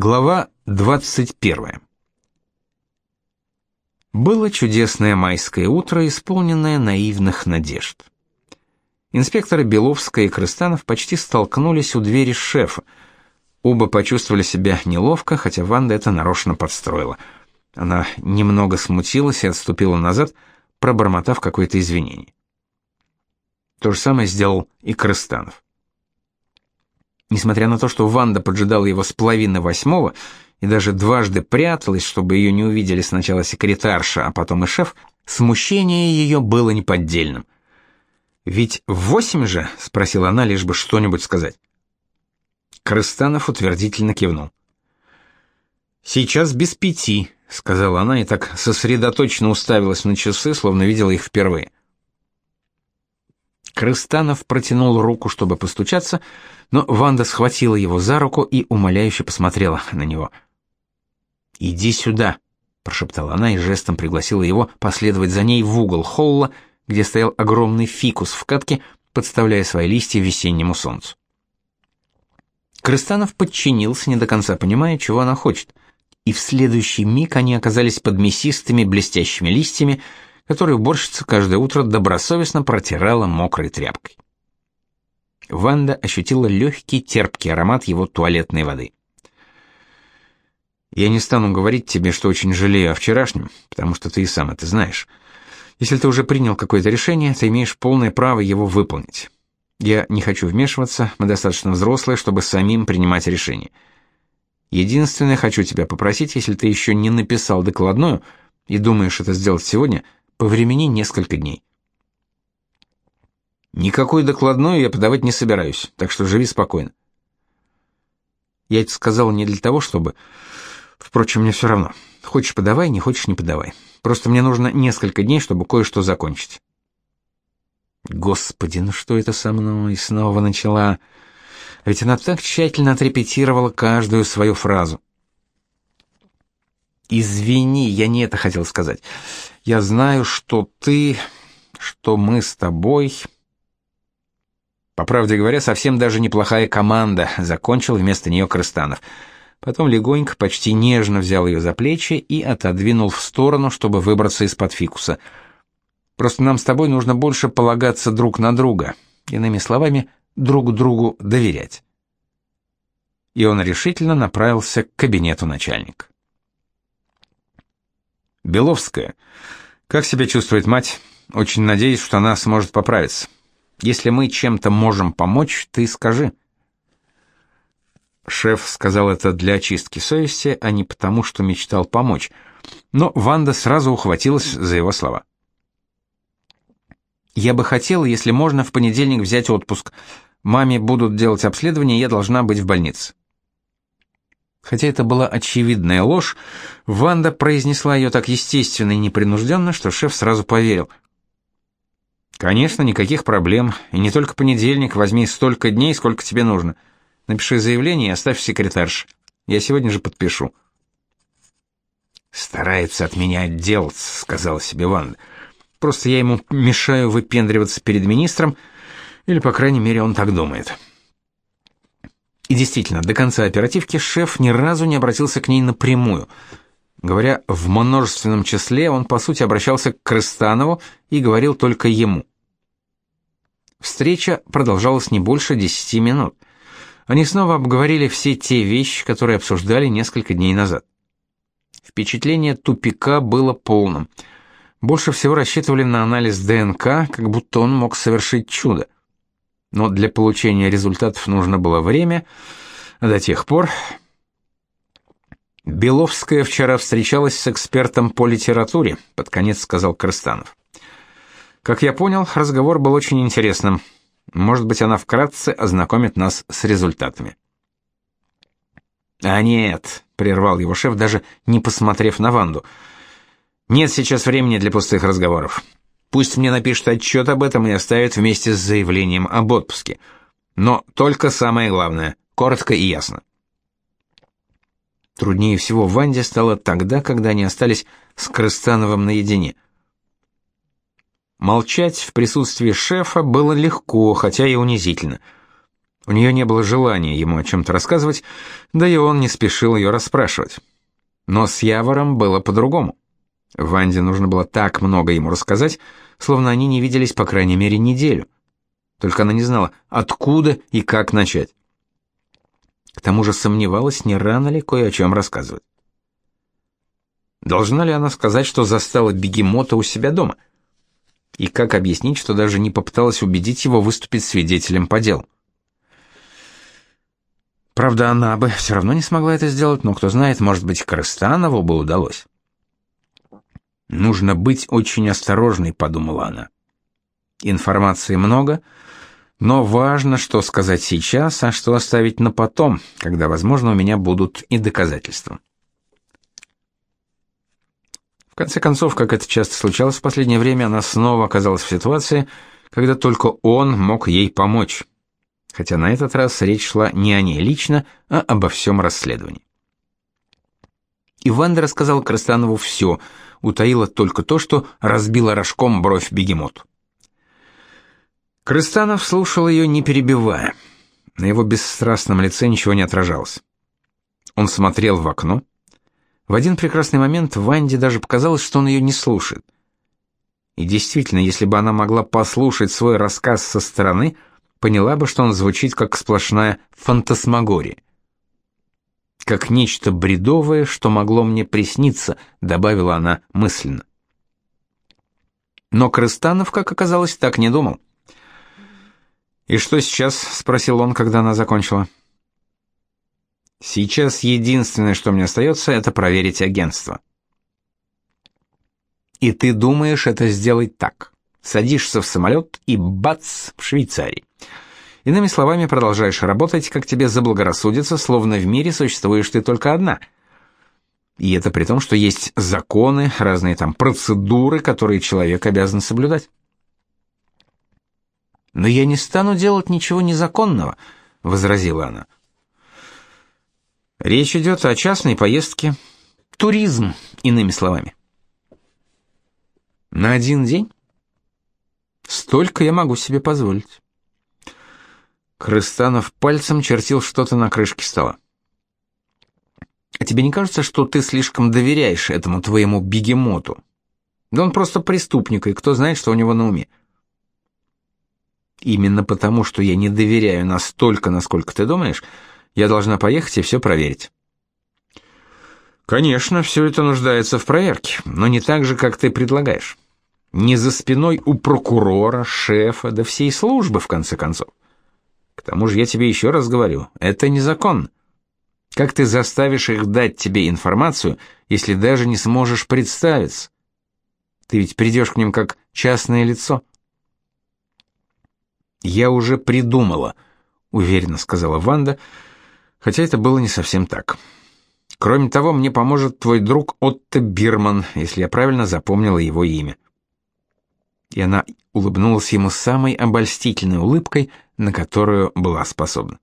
Глава 21. Было чудесное майское утро, исполненное наивных надежд. Инспекторы Беловская и Крыстанов почти столкнулись у двери шефа. Оба почувствовали себя неловко, хотя Ванда это нарочно подстроила. Она немного смутилась и отступила назад, пробормотав какое-то извинение. То же самое сделал и Крыстанов. Несмотря на то, что Ванда поджидала его с половины восьмого и даже дважды пряталась, чтобы ее не увидели сначала секретарша, а потом и шеф, смущение ее было неподдельным. «Ведь в восемь же?» — спросила она, лишь бы что-нибудь сказать. Крыстанов утвердительно кивнул. «Сейчас без пяти», — сказала она и так сосредоточенно уставилась на часы, словно видела их впервые. Крыстанов протянул руку, чтобы постучаться, но Ванда схватила его за руку и умоляюще посмотрела на него. «Иди сюда», — прошептала она и жестом пригласила его последовать за ней в угол холла, где стоял огромный фикус в катке, подставляя свои листья весеннему солнцу. Крыстанов подчинился, не до конца понимая, чего она хочет, и в следующий миг они оказались под мясистыми блестящими листьями, которые уборщица каждое утро добросовестно протирала мокрой тряпкой. Ванда ощутила легкий терпкий аромат его туалетной воды. Я не стану говорить тебе, что очень жалею о вчерашнем, потому что ты и сам это знаешь. Если ты уже принял какое-то решение, ты имеешь полное право его выполнить. Я не хочу вмешиваться, мы достаточно взрослые, чтобы самим принимать решения. Единственное, хочу тебя попросить, если ты еще не написал докладную и думаешь это сделать сегодня, повремени несколько дней. Никакой докладной я подавать не собираюсь, так что живи спокойно. Я это сказал не для того, чтобы... Впрочем, мне все равно. Хочешь подавай, не хочешь не подавай. Просто мне нужно несколько дней, чтобы кое-что закончить. Господи, ну что это со мной? Снова начала. Ведь она так тщательно отрепетировала каждую свою фразу. Извини, я не это хотел сказать. Я знаю, что ты, что мы с тобой по правде говоря, совсем даже неплохая команда, закончил вместо нее Крыстанов. Потом легонько, почти нежно взял ее за плечи и отодвинул в сторону, чтобы выбраться из-под фикуса. Просто нам с тобой нужно больше полагаться друг на друга. Иными словами, друг другу доверять. И он решительно направился к кабинету начальника. Беловская. Как себя чувствует мать? Очень надеюсь, что она сможет поправиться. Если мы чем-то можем помочь, ты скажи. Шеф сказал это для очистки совести, а не потому, что мечтал помочь. Но Ванда сразу ухватилась за его слова. Я бы хотела, если можно, в понедельник взять отпуск. Маме будут делать обследование, я должна быть в больнице. Хотя это была очевидная ложь, Ванда произнесла ее так естественно и непринужденно, что шеф сразу поверил. Конечно, никаких проблем. И не только понедельник, возьми столько дней, сколько тебе нужно. Напиши заявление и оставь секретарш. Я сегодня же подпишу. Старается от меня отделаться, сказала себе Ванда. Просто я ему мешаю выпендриваться перед министром, или по крайней мере, он так думает. И действительно, до конца оперативки шеф ни разу не обратился к ней напрямую. Говоря в множественном числе, он по сути обращался к Крыстанову и говорил только ему. Встреча продолжалась не больше десяти минут. Они снова обговорили все те вещи, которые обсуждали несколько дней назад. Впечатление тупика было полным. Больше всего рассчитывали на анализ ДНК, как будто он мог совершить чудо. Но для получения результатов нужно было время, до тех пор Беловская вчера встречалась с экспертом по литературе, под конец сказал Крыстанов. Как я понял, разговор был очень интересным. Может быть, она вкратце ознакомит нас с результатами. А нет, прервал его шеф, даже не посмотрев на Ванду. Нет сейчас времени для пустых разговоров. Пусть мне напишут отчет об этом и оставят вместе с заявлением об отпуске. Но только самое главное, коротко и ясно. Труднее всего Ванде стало тогда, когда они остались с Крыстановым наедине. Молчать в присутствии шефа было легко, хотя и унизительно. У нее не было желания ему о чем-то рассказывать, да и он не спешил ее расспрашивать. Но с Явором было по-другому. Ванде нужно было так много ему рассказать, словно они не виделись по крайней мере неделю. Только она не знала, откуда и как начать. К тому же сомневалась, не рано ли кое о чем рассказывать. Должна ли она сказать, что застала бегемота у себя дома? И как объяснить, что даже не попыталась убедить его выступить свидетелем по делу? Правда, она бы все равно не смогла это сделать, но кто знает, может быть, Крыстанову бы удалось. Нужно быть очень осторожной, подумала она. Информации много, но важно, что сказать сейчас, а что оставить на потом, когда, возможно, у меня будут и доказательства. В конце концов, как это часто случалось в последнее время, она снова оказалась в ситуации, когда только он мог ей помочь хотя на этот раз речь шла не о ней лично, а обо всем расследовании. Иванда рассказал Крастанову все, утаила только то, что разбила рожком бровь бегемоту. Крыстанов слушал ее, не перебивая. На его бесстрастном лице ничего не отражалось. Он смотрел в окно. В один прекрасный момент Ванде даже показалось, что он ее не слушает. И действительно, если бы она могла послушать свой рассказ со стороны, поняла бы, что он звучит как сплошная фантасмагория. Как нечто бредовое, что могло мне присниться, добавила она мысленно. Но Крыстанов, как оказалось, так не думал. «И что сейчас?» — спросил он, когда она закончила. «Сейчас единственное, что мне остается, это проверить агентство». «И ты думаешь это сделать так?» Садишься в самолет и бац, в Швейцарии. Иными словами, продолжаешь работать, как тебе заблагорассудится, словно в мире существуешь ты только одна. И это при том, что есть законы, разные там процедуры, которые человек обязан соблюдать. «Но я не стану делать ничего незаконного», — возразила она. «Речь идет о частной поездке. Туризм, иными словами». «На один день?» Столько я могу себе позволить. Крыстанов пальцем чертил что-то на крышке стола. А тебе не кажется, что ты слишком доверяешь этому твоему бегемоту? Да он просто преступник, и кто знает, что у него на уме. Именно потому, что я не доверяю настолько, насколько ты думаешь, я должна поехать и все проверить. Конечно, все это нуждается в проверке, но не так же, как ты предлагаешь. Не за спиной у прокурора, шефа, да всей службы, в конце концов. К тому же я тебе еще раз говорю, это незаконно. Как ты заставишь их дать тебе информацию, если даже не сможешь представиться? Ты ведь придешь к ним как частное лицо. Я уже придумала, уверенно сказала Ванда, хотя это было не совсем так. Кроме того, мне поможет твой друг Отто Бирман, если я правильно запомнила его имя и она улыбнулась ему самой обольстительной улыбкой, на которую была способна.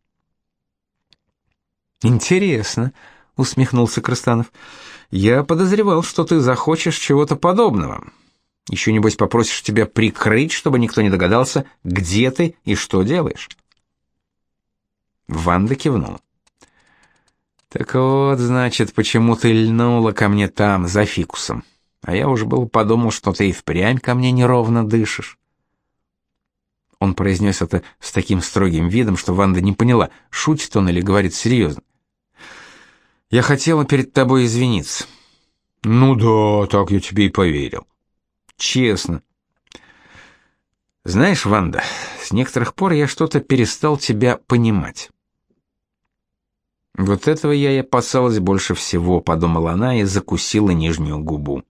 Интересно, усмехнулся Крыстанов. Я подозревал, что ты захочешь чего-то подобного. Еще небось попросишь тебя прикрыть, чтобы никто не догадался, где ты и что делаешь. Ванда кивнула. Так вот, значит, почему ты льнула ко мне там за фикусом. А я уж был подумал, что ты и впрямь ко мне неровно дышишь. Он произнес это с таким строгим видом, что Ванда не поняла, шутит он или говорит серьезно. Я хотела перед тобой извиниться. Ну да, так я тебе и поверил. Честно. Знаешь, Ванда, с некоторых пор я что-то перестал тебя понимать. Вот этого я и опасалась больше всего, подумала она и закусила нижнюю губу.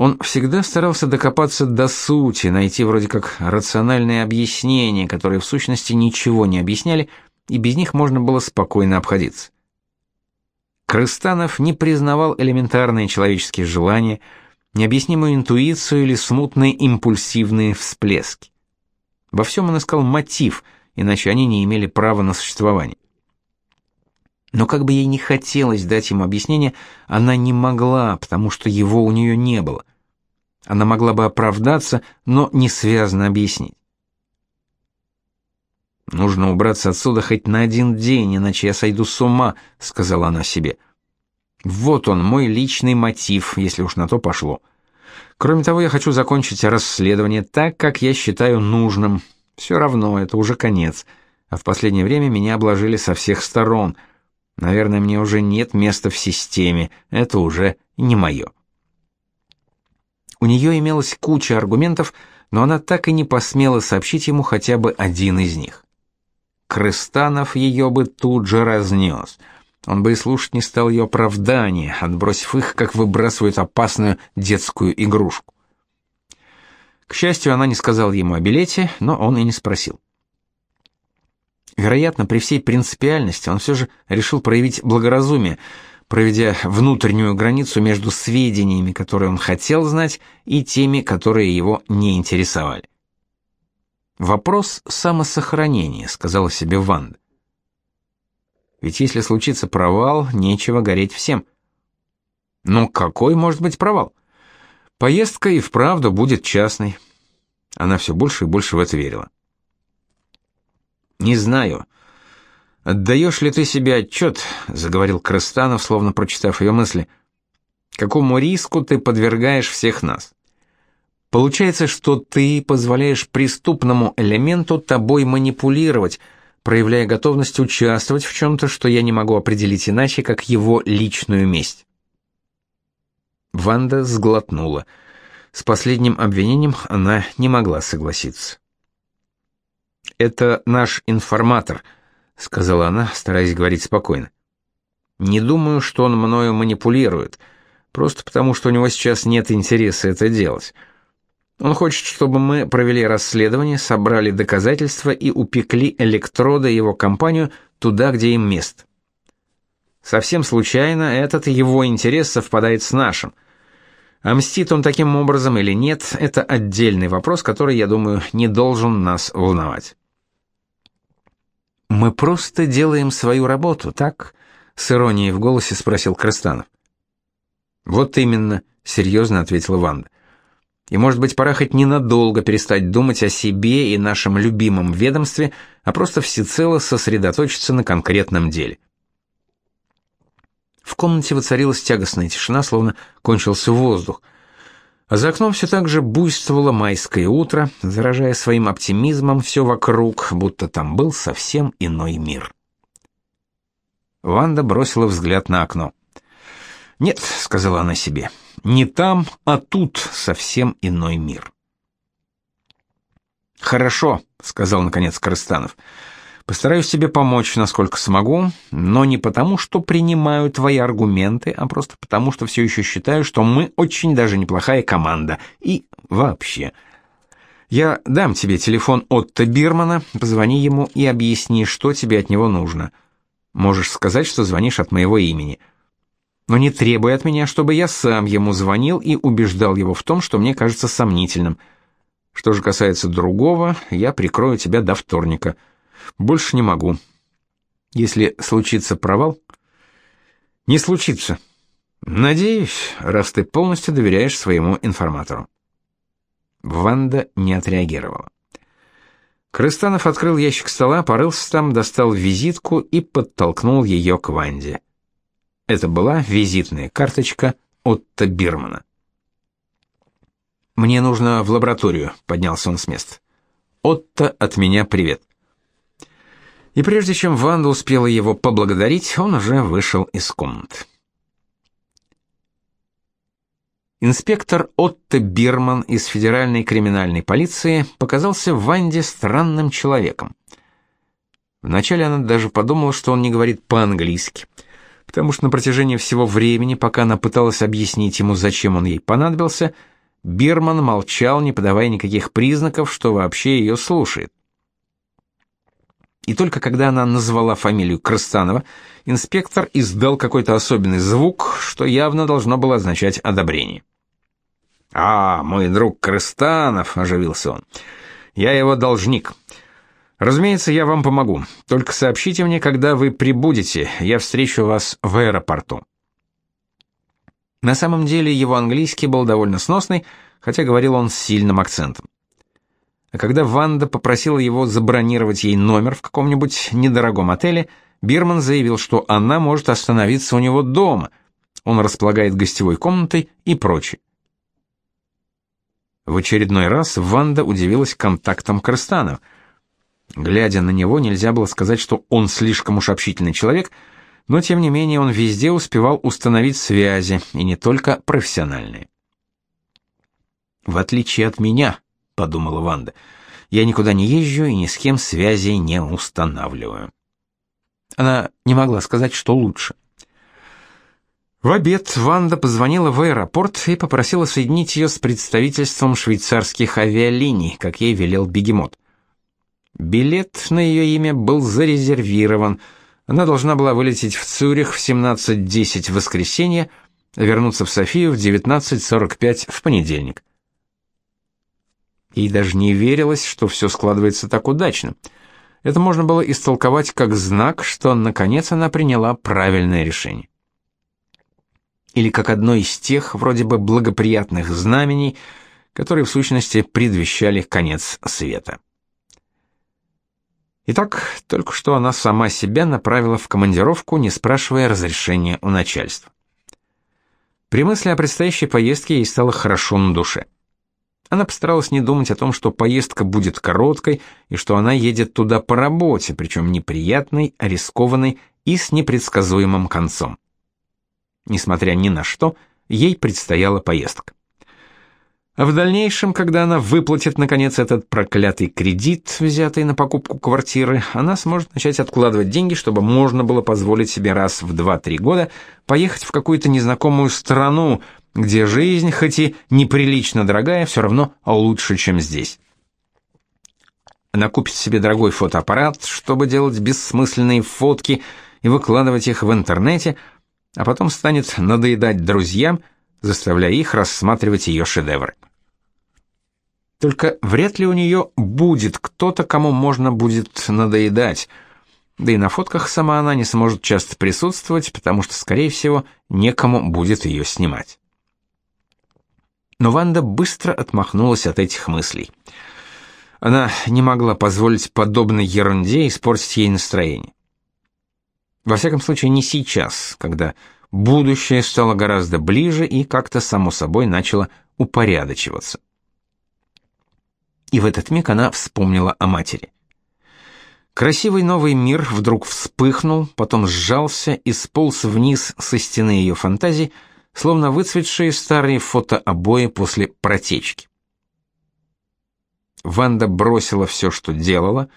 Он всегда старался докопаться до сути, найти вроде как рациональные объяснения, которые в сущности ничего не объясняли, и без них можно было спокойно обходиться. Крыстанов не признавал элементарные человеческие желания, необъяснимую интуицию или смутные импульсивные всплески. Во всем он искал мотив, иначе они не имели права на существование. Но как бы ей не хотелось дать ему объяснение, она не могла, потому что его у нее не было. Она могла бы оправдаться, но не связно объяснить. Нужно убраться отсюда хоть на один день, иначе я сойду с ума, сказала она себе. Вот он, мой личный мотив, если уж на то пошло. Кроме того, я хочу закончить расследование так, как я считаю нужным. Все равно это уже конец. А в последнее время меня обложили со всех сторон. Наверное, мне уже нет места в системе. Это уже не мое. У нее имелась куча аргументов, но она так и не посмела сообщить ему хотя бы один из них. Крыстанов ее бы тут же разнес. Он бы и слушать не стал ее оправдания, отбросив их, как выбрасывают опасную детскую игрушку. К счастью, она не сказала ему о билете, но он и не спросил. Вероятно, при всей принципиальности он все же решил проявить благоразумие, проведя внутреннюю границу между сведениями, которые он хотел знать, и теми, которые его не интересовали. Вопрос самосохранения, сказала себе Ванда. Ведь если случится провал, нечего гореть всем. Но какой может быть провал? Поездка и вправду будет частной. Она все больше и больше в это верила. Не знаю. Отдаешь ли ты себе отчет, заговорил Крыстанов, словно прочитав ее мысли. Какому риску ты подвергаешь всех нас? Получается, что ты позволяешь преступному элементу тобой манипулировать, проявляя готовность участвовать в чем то что я не могу определить иначе, как его личную месть. Ванда сглотнула. С последним обвинением она не могла согласиться. Это наш информатор, сказала она, стараясь говорить спокойно. Не думаю, что он мною манипулирует, просто потому что у него сейчас нет интереса это делать. Он хочет, чтобы мы провели расследование, собрали доказательства и упекли электроды его компанию туда, где им место. Совсем случайно этот его интерес совпадает с нашим. А мстит он таким образом или нет, это отдельный вопрос, который, я думаю, не должен нас волновать. Мы просто делаем свою работу, так? с иронией в голосе спросил Крыстанов. Вот именно, серьезно ответила Ванда. И, может быть, пора хоть ненадолго перестать думать о себе и нашем любимом ведомстве, а просто всецело сосредоточиться на конкретном деле. В комнате воцарилась тягостная тишина, словно кончился воздух. А за окном все так же буйствовало майское утро, заражая своим оптимизмом все вокруг, будто там был совсем иной мир. Ванда бросила взгляд на окно. «Нет», — сказала она себе, — не там, а тут совсем иной мир. Хорошо, сказал наконец Крыстанов. Постараюсь тебе помочь, насколько смогу, но не потому, что принимаю твои аргументы, а просто потому, что все еще считаю, что мы очень даже неплохая команда. И вообще. Я дам тебе телефон Отто Бирмана, позвони ему и объясни, что тебе от него нужно. Можешь сказать, что звонишь от моего имени но не требуй от меня, чтобы я сам ему звонил и убеждал его в том, что мне кажется сомнительным. Что же касается другого, я прикрою тебя до вторника. Больше не могу. Если случится провал, не случится. Надеюсь, раз ты полностью доверяешь своему информатору. Ванда не отреагировала. Крыстанов открыл ящик стола, порылся там, достал визитку и подтолкнул ее к Ванде. Это была визитная карточка Отто Бирмана. Мне нужно в лабораторию, поднялся он с места. Отто от меня привет. И прежде чем Ванда успела его поблагодарить, он уже вышел из комнаты. Инспектор Отто Бирман из Федеральной криминальной полиции показался Ванде странным человеком. Вначале она даже подумала, что он не говорит по-английски – потому что на протяжении всего времени, пока она пыталась объяснить ему, зачем он ей понадобился, Бирман молчал, не подавая никаких признаков, что вообще ее слушает. И только когда она назвала фамилию Крыстанова, инспектор издал какой-то особенный звук, что явно должно было означать одобрение. «А, мой друг Крыстанов», — оживился он, — «я его должник. Разумеется, я вам помогу. Только сообщите мне, когда вы прибудете. Я встречу вас в аэропорту. На самом деле, его английский был довольно сносный, хотя говорил он с сильным акцентом. А когда Ванда попросила его забронировать ей номер в каком-нибудь недорогом отеле, Бирман заявил, что она может остановиться у него дома. Он располагает гостевой комнатой и прочее. В очередной раз Ванда удивилась контактам Крыстанов. Глядя на него, нельзя было сказать, что он слишком уж общительный человек, но тем не менее он везде успевал установить связи, и не только профессиональные. В отличие от меня, подумала Ванда. Я никуда не езжу и ни с кем связи не устанавливаю. Она не могла сказать, что лучше. В обед Ванда позвонила в аэропорт и попросила соединить ее с представительством швейцарских авиалиний, как ей велел Бегемот. Билет на ее имя был зарезервирован. Она должна была вылететь в Цюрих в 17:10 в воскресенье, вернуться в Софию в 19:45 в понедельник. Ей даже не верилось, что все складывается так удачно. Это можно было истолковать как знак, что наконец она приняла правильное решение. Или как одно из тех вроде бы благоприятных знамений, которые в сущности предвещали конец света. Итак, только что она сама себя направила в командировку, не спрашивая разрешения у начальства. При мысли о предстоящей поездке ей стало хорошо на душе. Она постаралась не думать о том, что поездка будет короткой и что она едет туда по работе, причем неприятной, а рискованной и с непредсказуемым концом. Несмотря ни на что, ей предстояла поездка. А в дальнейшем, когда она выплатит наконец этот проклятый кредит, взятый на покупку квартиры, она сможет начать откладывать деньги, чтобы можно было позволить себе раз в 2-3 года поехать в какую-то незнакомую страну, где жизнь, хоть и неприлично дорогая, все равно лучше, чем здесь. Она купит себе дорогой фотоаппарат, чтобы делать бессмысленные фотки и выкладывать их в интернете, а потом станет надоедать друзьям, заставляя их рассматривать ее шедевры. Только вряд ли у нее будет кто-то, кому можно будет надоедать. Да и на фотках сама она не сможет часто присутствовать, потому что, скорее всего, некому будет ее снимать. Но Ванда быстро отмахнулась от этих мыслей. Она не могла позволить подобной ерунде испортить ей настроение. Во всяком случае, не сейчас, когда будущее стало гораздо ближе и как-то само собой начало упорядочиваться. И в этот миг она вспомнила о матери. Красивый новый мир вдруг вспыхнул, потом сжался и сполз вниз со стены ее фантазии, словно выцветшие старые фотообои после протечки. Ванда бросила все, что делала,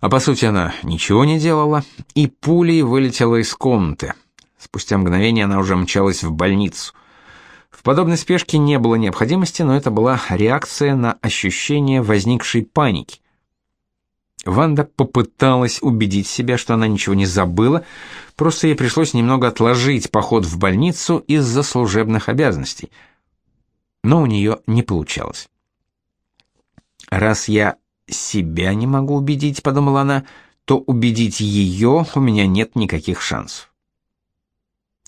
а по сути она ничего не делала, и пулей вылетела из комнаты. Спустя мгновение она уже мчалась в больницу. В подобной спешке не было необходимости, но это была реакция на ощущение возникшей паники. Ванда попыталась убедить себя, что она ничего не забыла, просто ей пришлось немного отложить поход в больницу из-за служебных обязанностей. Но у нее не получалось. «Раз я себя не могу убедить», — подумала она, — «то убедить ее у меня нет никаких шансов».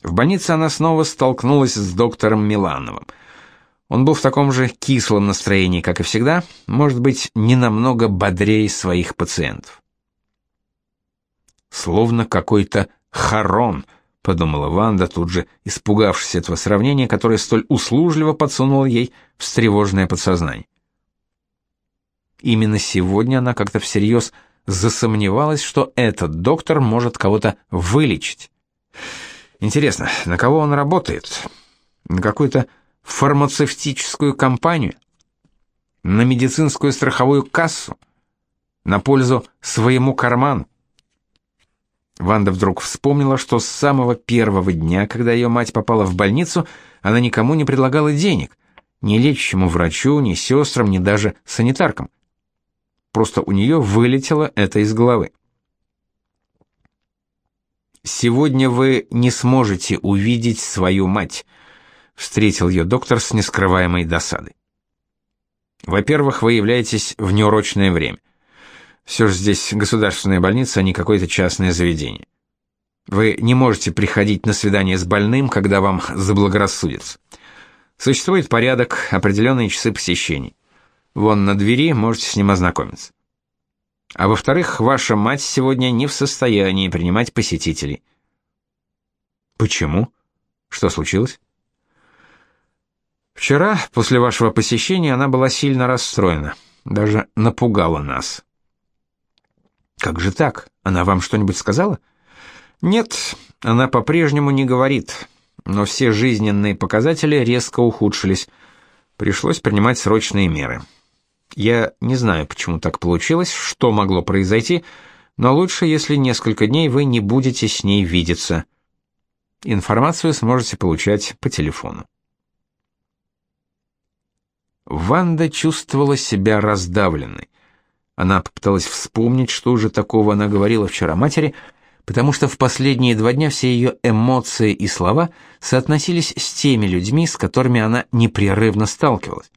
В больнице она снова столкнулась с доктором Милановым — он был в таком же кислом настроении, как и всегда, может быть, не намного бодрее своих пациентов. Словно какой-то хорон, подумала Ванда, тут же испугавшись этого сравнения, которое столь услужливо подсунуло ей встревоженное подсознание. Именно сегодня она как-то всерьез засомневалась, что этот доктор может кого-то вылечить. Интересно, на кого он работает? На какой-то фармацевтическую компанию, на медицинскую страховую кассу, на пользу своему карману. Ванда вдруг вспомнила, что с самого первого дня, когда ее мать попала в больницу, она никому не предлагала денег, ни лечащему врачу, ни сестрам, ни даже санитаркам. Просто у нее вылетело это из головы. Сегодня вы не сможете увидеть свою мать, встретил ее доктор с нескрываемой досадой. Во-первых, вы являетесь в неурочное время. Все же здесь государственная больница, а не какое-то частное заведение. Вы не можете приходить на свидание с больным, когда вам заблагорассудится. Существует порядок, определенные часы посещений. вон на двери, можете с ним ознакомиться. А во-вторых, ваша мать сегодня не в состоянии принимать посетителей. Почему? Что случилось? Вчера, после вашего посещения, она была сильно расстроена, даже напугала нас. Как же так? Она вам что-нибудь сказала? Нет, она по-прежнему не говорит, но все жизненные показатели резко ухудшились. Пришлось принимать срочные меры. Я не знаю, почему так получилось, что могло произойти, но лучше, если несколько дней вы не будете с ней видеться. Информацию сможете получать по телефону. Ванда чувствовала себя раздавленной. Она попыталась вспомнить, что же такого она говорила вчера матери, потому что в последние два дня все ее эмоции и слова соотносились с теми людьми, с которыми она непрерывно сталкивалась.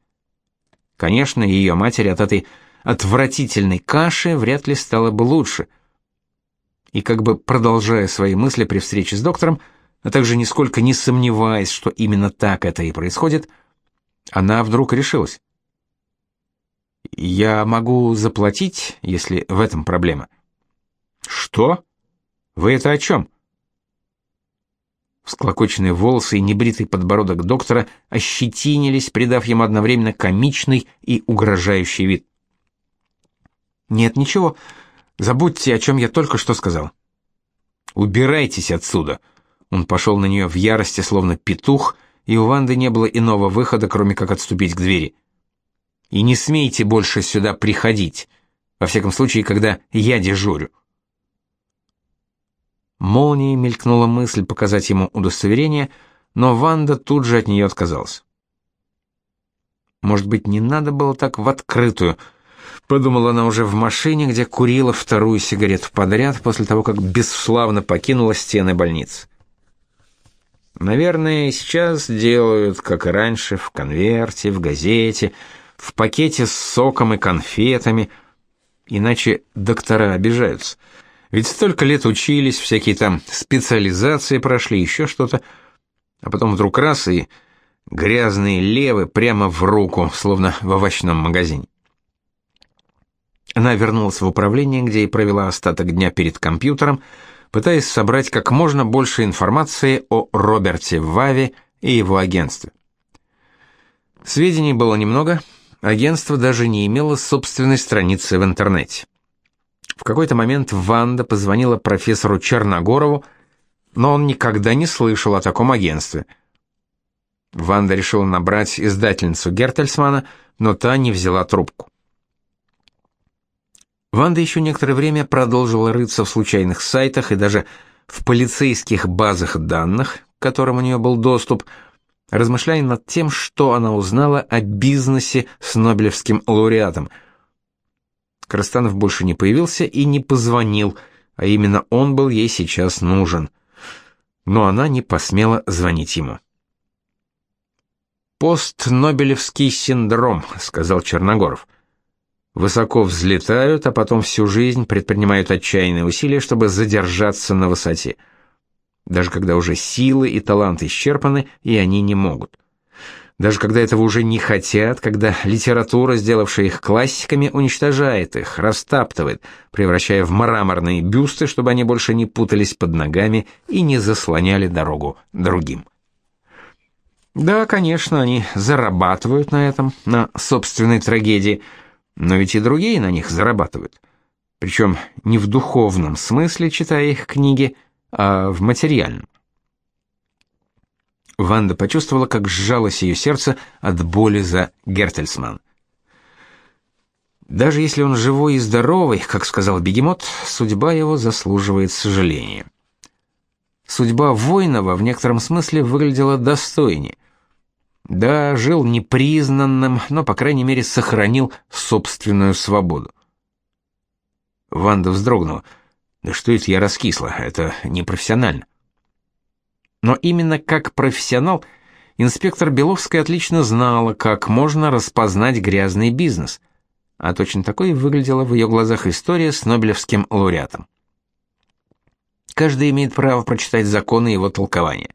Конечно, ее матери от этой отвратительной каши вряд ли стало бы лучше. И как бы продолжая свои мысли при встрече с доктором, а также нисколько не сомневаясь, что именно так это и происходит, она вдруг решилась. Я могу заплатить, если в этом проблема. Что? Вы это о чем?» Всклокоченные волосы и небритый подбородок доктора ощетинились, придав ему одновременно комичный и угрожающий вид. «Нет, ничего. Забудьте, о чем я только что сказал». «Убирайтесь отсюда!» Он пошел на нее в ярости, словно петух, и у Ванды не было иного выхода, кроме как отступить к двери. «И не смейте больше сюда приходить, во всяком случае, когда я дежурю». Молнией мелькнула мысль показать ему удостоверение, но Ванда тут же от нее отказалась. Может быть, не надо было так в открытую, подумала она уже в машине, где курила вторую сигарету подряд после того, как бесславно покинула стены больницы. Наверное, сейчас делают, как и раньше, в конверте, в газете, в пакете с соком и конфетами, иначе доктора обижаются. Ведь столько лет учились, всякие там специализации прошли, еще что-то, а потом вдруг раз и грязные левы прямо в руку, словно в овощном магазине. Она вернулась в управление, где и провела остаток дня перед компьютером, пытаясь собрать как можно больше информации о Роберте Ваве и его агентстве. Сведений было немного, агентство даже не имело собственной страницы в интернете. В какой-то момент Ванда позвонила профессору Черногорову, но он никогда не слышал о таком агентстве. Ванда решила набрать издательницу Гертельсмана, но та не взяла трубку. Ванда еще некоторое время продолжила рыться в случайных сайтах и даже в полицейских базах данных, к которым у нее был доступ, размышляя над тем, что она узнала о бизнесе с Нобелевским лауреатом – Крастанов больше не появился и не позвонил, а именно он был ей сейчас нужен. Но она не посмела звонить ему. «Постнобелевский синдром», — сказал Черногоров. «Высоко взлетают, а потом всю жизнь предпринимают отчаянные усилия, чтобы задержаться на высоте. Даже когда уже силы и талант исчерпаны, и они не могут даже когда этого уже не хотят, когда литература, сделавшая их классиками, уничтожает их, растаптывает, превращая в мраморные бюсты, чтобы они больше не путались под ногами и не заслоняли дорогу другим. Да, конечно, они зарабатывают на этом, на собственной трагедии, но ведь и другие на них зарабатывают. Причем не в духовном смысле, читая их книги, а в материальном. Ванда почувствовала, как сжалось ее сердце от боли за Гертельсман. Даже если он живой и здоровый, как сказал Бегемот, судьба его заслуживает сожаления. Судьба Войнова в некотором смысле выглядела достойнее. Да, жил непризнанным, но, по крайней мере, сохранил собственную свободу. Ванда вздрогнула. «Да что это я раскисла? Это непрофессионально». Но именно как профессионал инспектор Беловская отлично знала, как можно распознать грязный бизнес. А точно такой выглядела в ее глазах история с Нобелевским лауреатом. Каждый имеет право прочитать законы его толкования,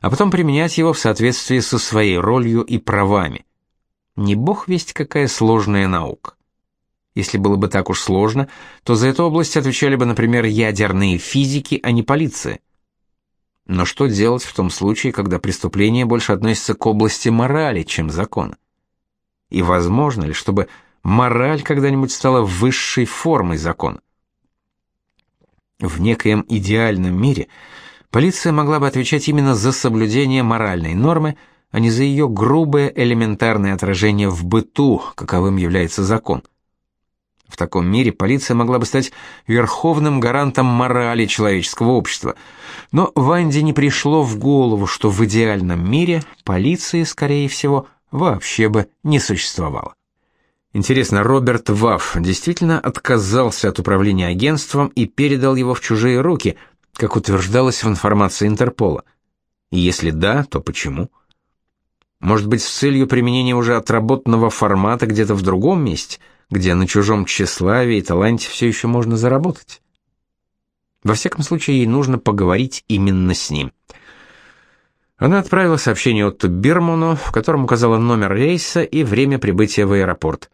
а потом применять его в соответствии со своей ролью и правами. не бог весть какая сложная наука. Если было бы так уж сложно, то за эту область отвечали бы, например, ядерные физики, а не полиция. Но что делать в том случае, когда преступление больше относится к области морали, чем закона? И возможно ли, чтобы мораль когда-нибудь стала высшей формой закона? В некоем идеальном мире полиция могла бы отвечать именно за соблюдение моральной нормы, а не за ее грубое элементарное отражение в быту, каковым является закон. В таком мире полиция могла бы стать верховным гарантом морали человеческого общества. Но Ванде не пришло в голову, что в идеальном мире полиции, скорее всего, вообще бы не существовало. Интересно, Роберт Вафф действительно отказался от управления агентством и передал его в чужие руки, как утверждалось в информации Интерпола? И если да, то почему? Может быть, с целью применения уже отработанного формата где-то в другом месте – где на чужом тщеславии и таланте все еще можно заработать. Во всяком случае, ей нужно поговорить именно с ним. Она отправила сообщение Отту Бирману, в котором указала номер рейса и время прибытия в аэропорт.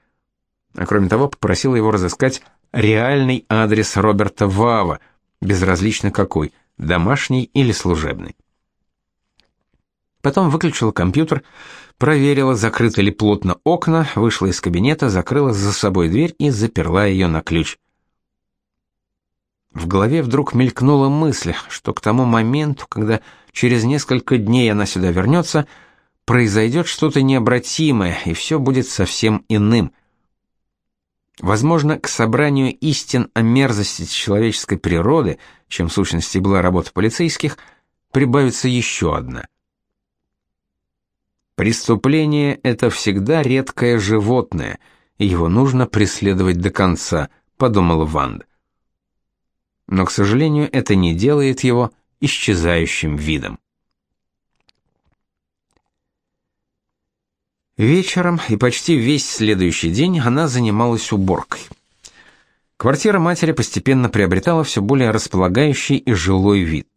А кроме того, попросила его разыскать реальный адрес Роберта Вава, безразлично какой, домашний или служебный. Потом выключила компьютер, проверила, закрыты ли плотно окна, вышла из кабинета, закрыла за собой дверь и заперла ее на ключ. В голове вдруг мелькнула мысль, что к тому моменту, когда через несколько дней она сюда вернется, произойдет что-то необратимое, и все будет совсем иным. Возможно, к собранию истин о мерзости человеческой природы, чем в сущности была работа полицейских, прибавится еще одна — Преступление это всегда редкое животное, и его нужно преследовать до конца, подумала Ванда. Но, к сожалению, это не делает его исчезающим видом. Вечером и почти весь следующий день она занималась уборкой. Квартира матери постепенно приобретала все более располагающий и жилой вид.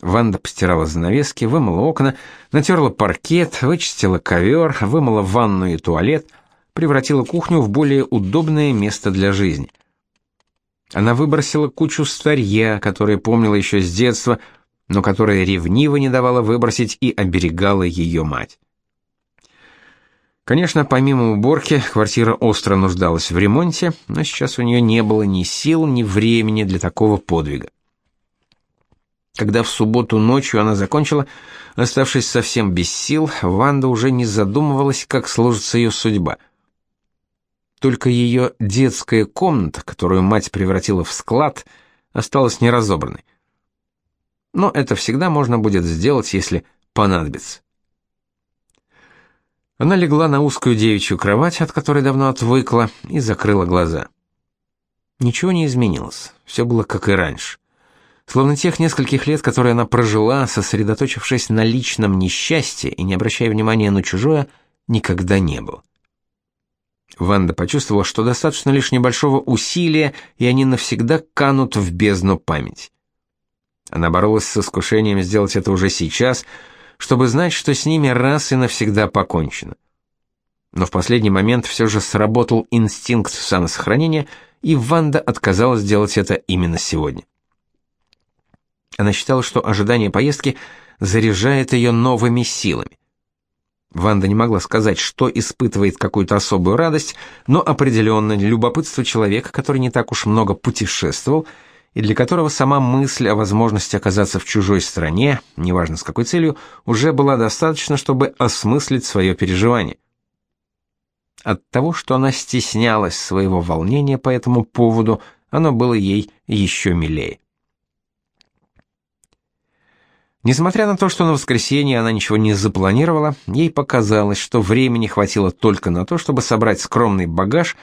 Ванда постирала занавески, вымыла окна, натерла паркет, вычистила ковер, вымыла ванную и туалет, превратила кухню в более удобное место для жизни. Она выбросила кучу старья, которое помнила еще с детства, но которое ревниво не давала выбросить и оберегала ее мать. Конечно, помимо уборки, квартира остро нуждалась в ремонте, но сейчас у нее не было ни сил, ни времени для такого подвига. Когда в субботу ночью она закончила, оставшись совсем без сил, Ванда уже не задумывалась, как сложится ее судьба. Только ее детская комната, которую мать превратила в склад, осталась неразобранной. Но это всегда можно будет сделать, если понадобится. Она легла на узкую девичью кровать, от которой давно отвыкла, и закрыла глаза. Ничего не изменилось, все было как и раньше. Словно тех нескольких лет, которые она прожила, сосредоточившись на личном несчастье и не обращая внимания на чужое, никогда не было. Ванда почувствовала, что достаточно лишь небольшого усилия, и они навсегда канут в бездну памяти. Она боролась с искушением сделать это уже сейчас, чтобы знать, что с ними раз и навсегда покончено. Но в последний момент все же сработал инстинкт самосохранения, и Ванда отказалась делать это именно сегодня. Она считала, что ожидание поездки заряжает ее новыми силами. Ванда не могла сказать, что испытывает какую-то особую радость, но определенно любопытство человека, который не так уж много путешествовал, и для которого сама мысль о возможности оказаться в чужой стране, неважно с какой целью, уже была достаточно, чтобы осмыслить свое переживание. От того, что она стеснялась своего волнения по этому поводу, оно было ей еще милее. Несмотря на то, что на воскресенье она ничего не запланировала, ей показалось, что времени хватило только на то, чтобы собрать скромный багаж,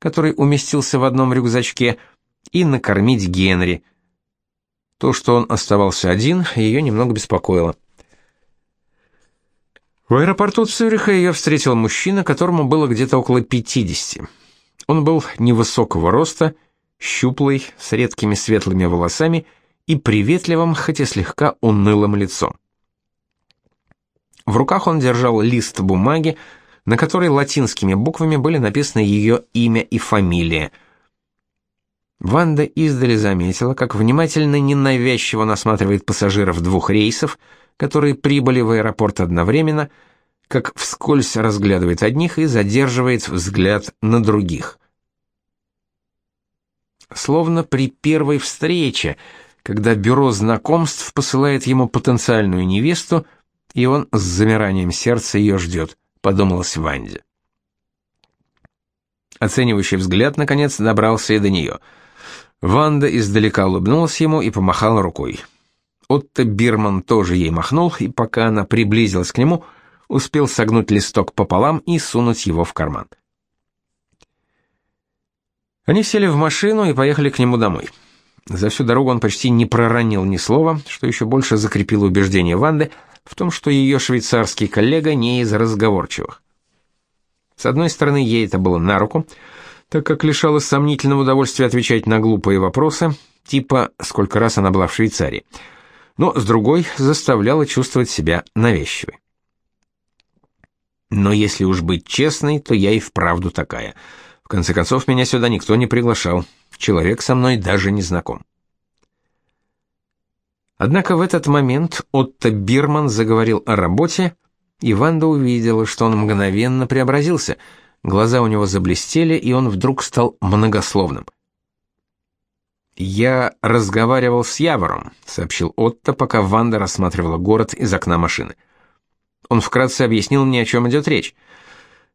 который уместился в одном рюкзачке, и накормить Генри. То, что он оставался один, ее немного беспокоило. В аэропорту Цюриха ее встретил мужчина, которому было где-то около 50. Он был невысокого роста, щуплый, с редкими светлыми волосами и приветливым, хотя слегка унылым лицом. В руках он держал лист бумаги, на которой латинскими буквами были написаны ее имя и фамилия. Ванда издали заметила, как внимательно ненавязчиво насматривает пассажиров двух рейсов, которые прибыли в аэропорт одновременно, как вскользь разглядывает одних и задерживает взгляд на других. Словно при первой встрече, когда бюро знакомств посылает ему потенциальную невесту, и он с замиранием сердца ее ждет, подумалось Ванде. Оценивающий взгляд наконец добрался и до нее. Ванда издалека улыбнулась ему и помахала рукой. Отто Бирман тоже ей махнул, и пока она приблизилась к нему, успел согнуть листок пополам и сунуть его в карман. Они сели в машину и поехали к нему домой. За всю дорогу он почти не проронил ни слова, что еще больше закрепило убеждение Ванды в том, что ее швейцарский коллега не из разговорчивых. С одной стороны, ей это было на руку, так как лишало сомнительного удовольствия отвечать на глупые вопросы, типа «сколько раз она была в Швейцарии», но с другой заставляло чувствовать себя навязчивой. Но если уж быть честной, то я и вправду такая. В конце концов, меня сюда никто не приглашал. Человек со мной даже не знаком. Однако в этот момент Отто Бирман заговорил о работе, и Ванда увидела, что он мгновенно преобразился. Глаза у него заблестели, и он вдруг стал многословным. «Я разговаривал с Явором», — сообщил Отто, пока Ванда рассматривала город из окна машины. Он вкратце объяснил мне, о чем идет речь.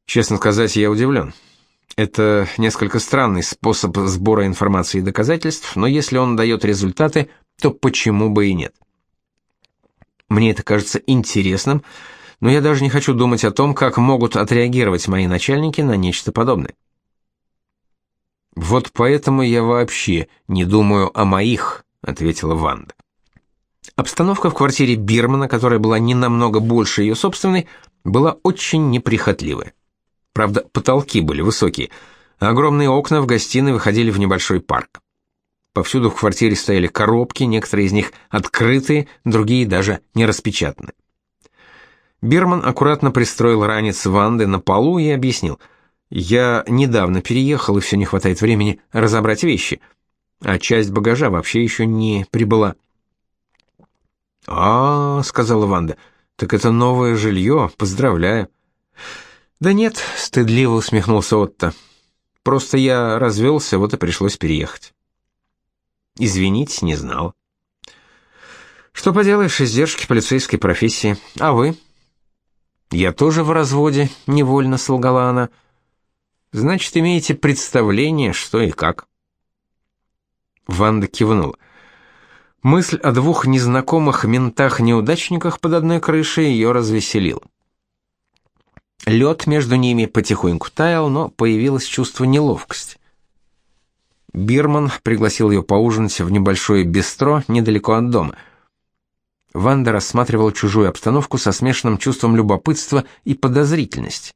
Честно сказать, я удивлен. Это несколько странный способ сбора информации и доказательств, но если он дает результаты, то почему бы и нет? Мне это кажется интересным, но я даже не хочу думать о том, как могут отреагировать мои начальники на нечто подобное. Вот поэтому я вообще не думаю о моих, ответила Ванда. Обстановка в квартире Бирмана, которая была не намного больше ее собственной, была очень неприхотливая. Правда, потолки были высокие, а огромные окна в гостиной выходили в небольшой парк. Повсюду в квартире стояли коробки, некоторые из них открытые, другие даже не распечатаны. Бирман аккуратно пристроил ранец Ванды на полу и объяснил: "Я недавно переехал, и все не хватает времени разобрать вещи, а часть багажа вообще еще не прибыла". «А, — сказала Ванда, — так это новое жилье, поздравляю». «Да нет», — стыдливо усмехнулся Отто. «Просто я развелся, вот и пришлось переехать». «Извините, не знал». «Что поделаешь, издержки полицейской профессии. А вы?» «Я тоже в разводе», — невольно солгала она. «Значит, имеете представление, что и как». Ванда кивнула. Мысль о двух незнакомых ментах-неудачниках под одной крышей ее развеселила. Лед между ними потихоньку таял, но появилось чувство неловкости. Бирман пригласил ее поужинать в небольшое бистро недалеко от дома. Ванда рассматривала чужую обстановку со смешанным чувством любопытства и подозрительности.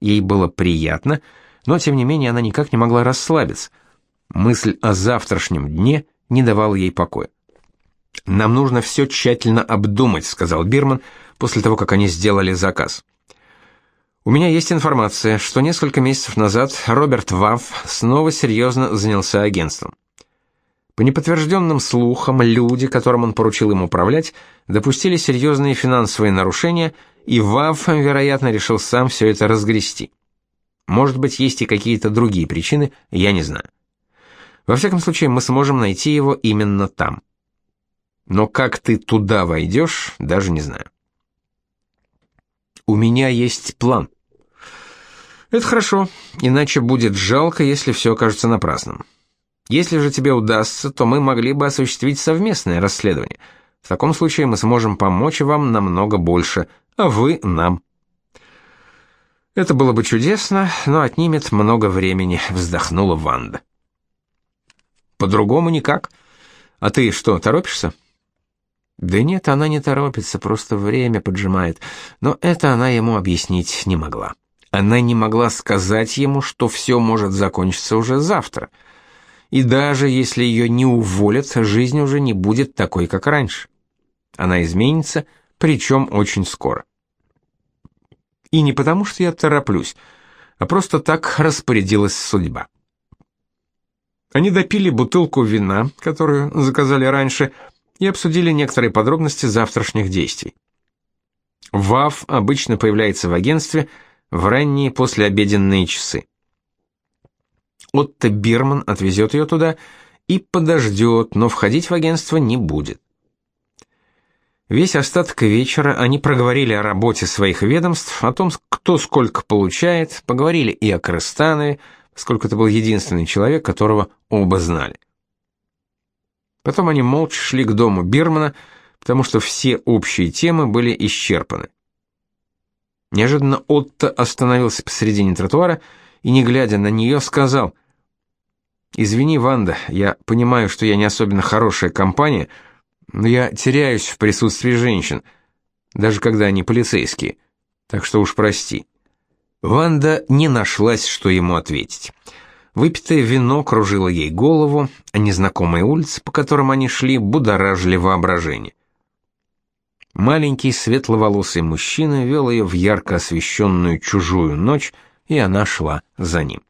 Ей было приятно, но тем не менее она никак не могла расслабиться. Мысль о завтрашнем дне не давала ей покоя. Нам нужно все тщательно обдумать, сказал Бирман после того, как они сделали заказ. У меня есть информация, что несколько месяцев назад Роберт Вафф снова серьезно занялся агентством. По неподтвержденным слухам, люди, которым он поручил им управлять, допустили серьезные финансовые нарушения, и Вафф, вероятно, решил сам все это разгрести. Может быть, есть и какие-то другие причины, я не знаю. Во всяком случае, мы сможем найти его именно там. Но как ты туда войдешь, даже не знаю. У меня есть план. Это хорошо, иначе будет жалко, если все окажется напрасным. Если же тебе удастся, то мы могли бы осуществить совместное расследование. В таком случае мы сможем помочь вам намного больше, а вы нам. Это было бы чудесно, но отнимет много времени, вздохнула Ванда. По-другому никак. А ты что, торопишься? Да нет, она не торопится, просто время поджимает. Но это она ему объяснить не могла. Она не могла сказать ему, что все может закончиться уже завтра. И даже если ее не уволят, жизнь уже не будет такой, как раньше. Она изменится, причем очень скоро. И не потому, что я тороплюсь, а просто так распорядилась судьба. Они допили бутылку вина, которую заказали раньше, и обсудили некоторые подробности завтрашних действий. ВАВ обычно появляется в агентстве в ранние послеобеденные часы. Отто Бирман отвезет ее туда и подождет, но входить в агентство не будет. Весь остаток вечера они проговорили о работе своих ведомств, о том, кто сколько получает, поговорили и о Крыстанове, поскольку это был единственный человек, которого оба знали. Потом они молча шли к дому Бирмана, потому что все общие темы были исчерпаны. Неожиданно Отто остановился посредине тротуара и, не глядя на нее, сказал, «Извини, Ванда, я понимаю, что я не особенно хорошая компания, но я теряюсь в присутствии женщин, даже когда они полицейские, так что уж прости». Ванда не нашлась, что ему ответить. Выпитое вино кружило ей голову, а незнакомые улицы, по которым они шли, будоражили воображение. Маленький светловолосый мужчина вел ее в ярко освещенную чужую ночь, и она шла за ним.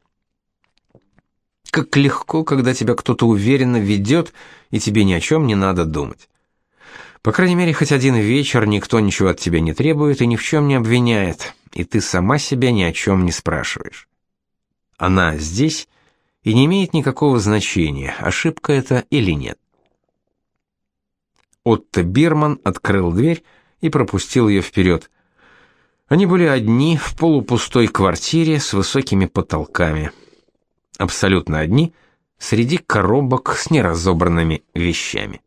Как легко, когда тебя кто-то уверенно ведет, и тебе ни о чем не надо думать. По крайней мере, хоть один вечер никто ничего от тебя не требует и ни в чем не обвиняет, и ты сама себя ни о чем не спрашиваешь. Она здесь, и не имеет никакого значения, ошибка это или нет. Отто Бирман открыл дверь и пропустил ее вперед. Они были одни в полупустой квартире с высокими потолками. Абсолютно одни среди коробок с неразобранными вещами.